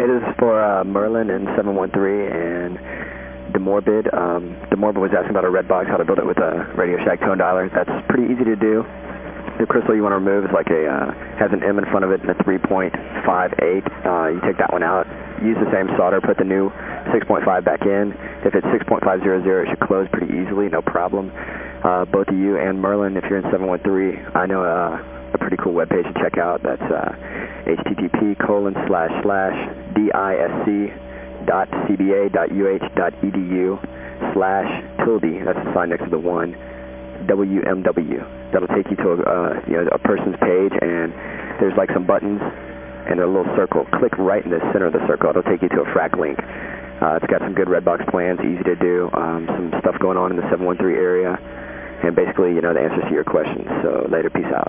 This is for uh, Merlin in 713 and Demorbid. Um, Demorbid was asking about a red box, how to build it with a Radio Shack tone dialer. That's pretty easy to do. The crystal you want to remove is like a, uh, has an M in front of it and a 3.58. Uh, you take that one out, use the same solder, put the new 6.5 back in. If it's 6.500, it should close pretty easily, no problem. Uh, both of you and Merlin, if you're in 713, I know uh, a pretty cool web page to check out. That's uh, http colon slash slash disc dot cba dot uh dot edu slash tilde, that's the sign next to the one, WMW. That'll take you to a, uh, you know, a person's page and there's like some buttons and a little circle. Click right in the center of the circle. It'll take you to a Phrack link. Uh, it's got some good red box plans, easy to do, um, some stuff going on in the 713 area, and basically, you know, the answers to your questions. So later, peace out.